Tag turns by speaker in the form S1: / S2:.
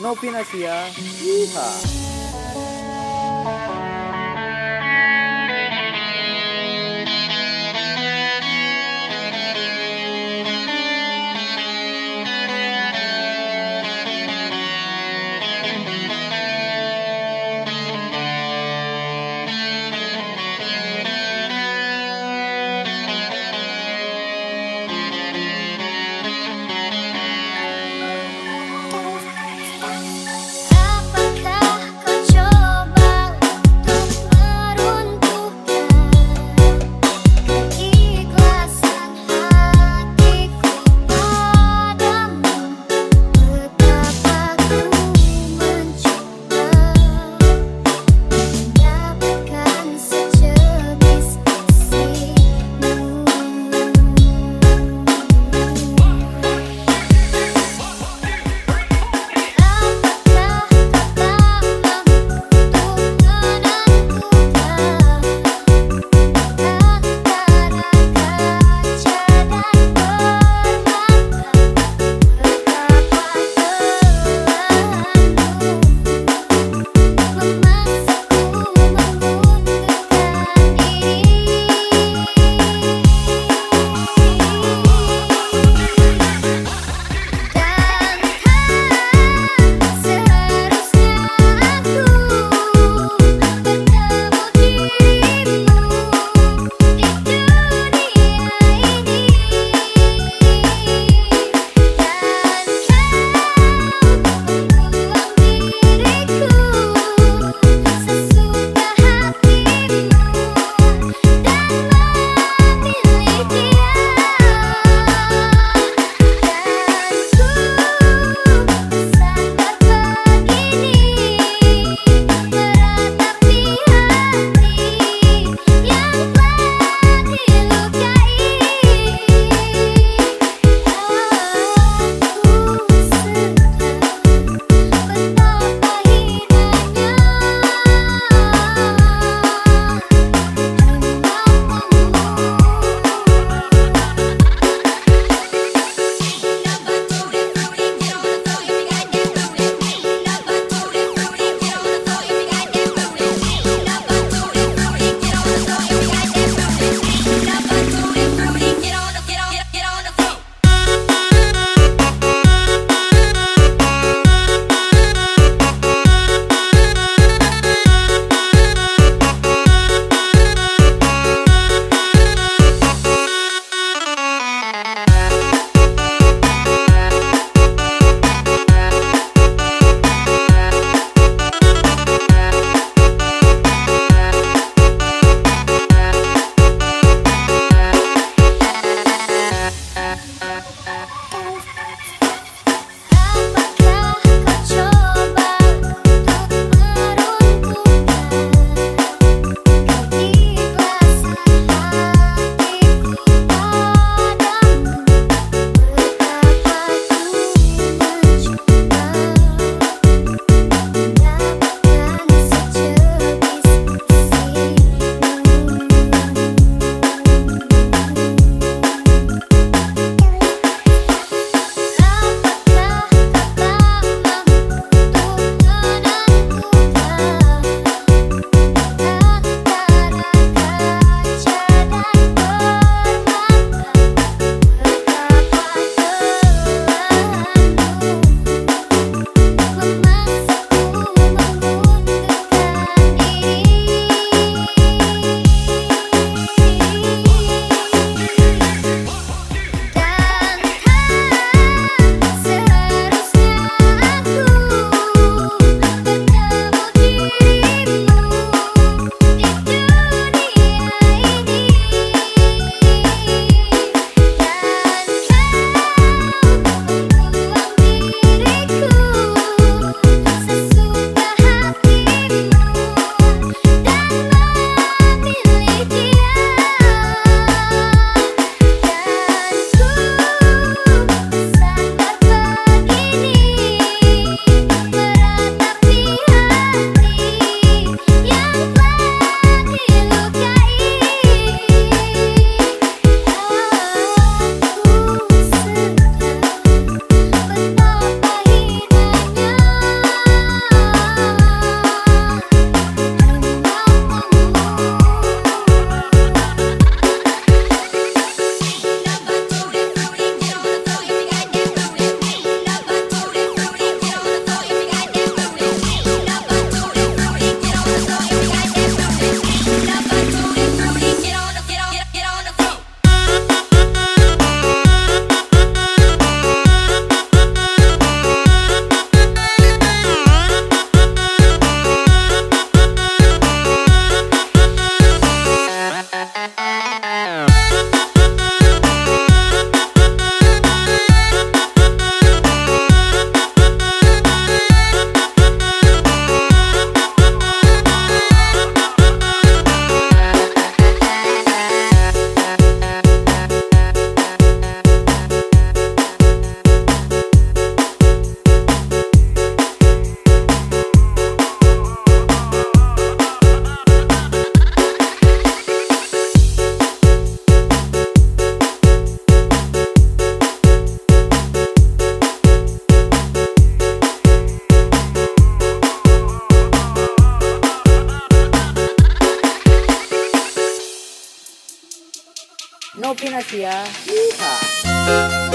S1: Novinasia. Yeehaw. Pinasya. Yeehaw!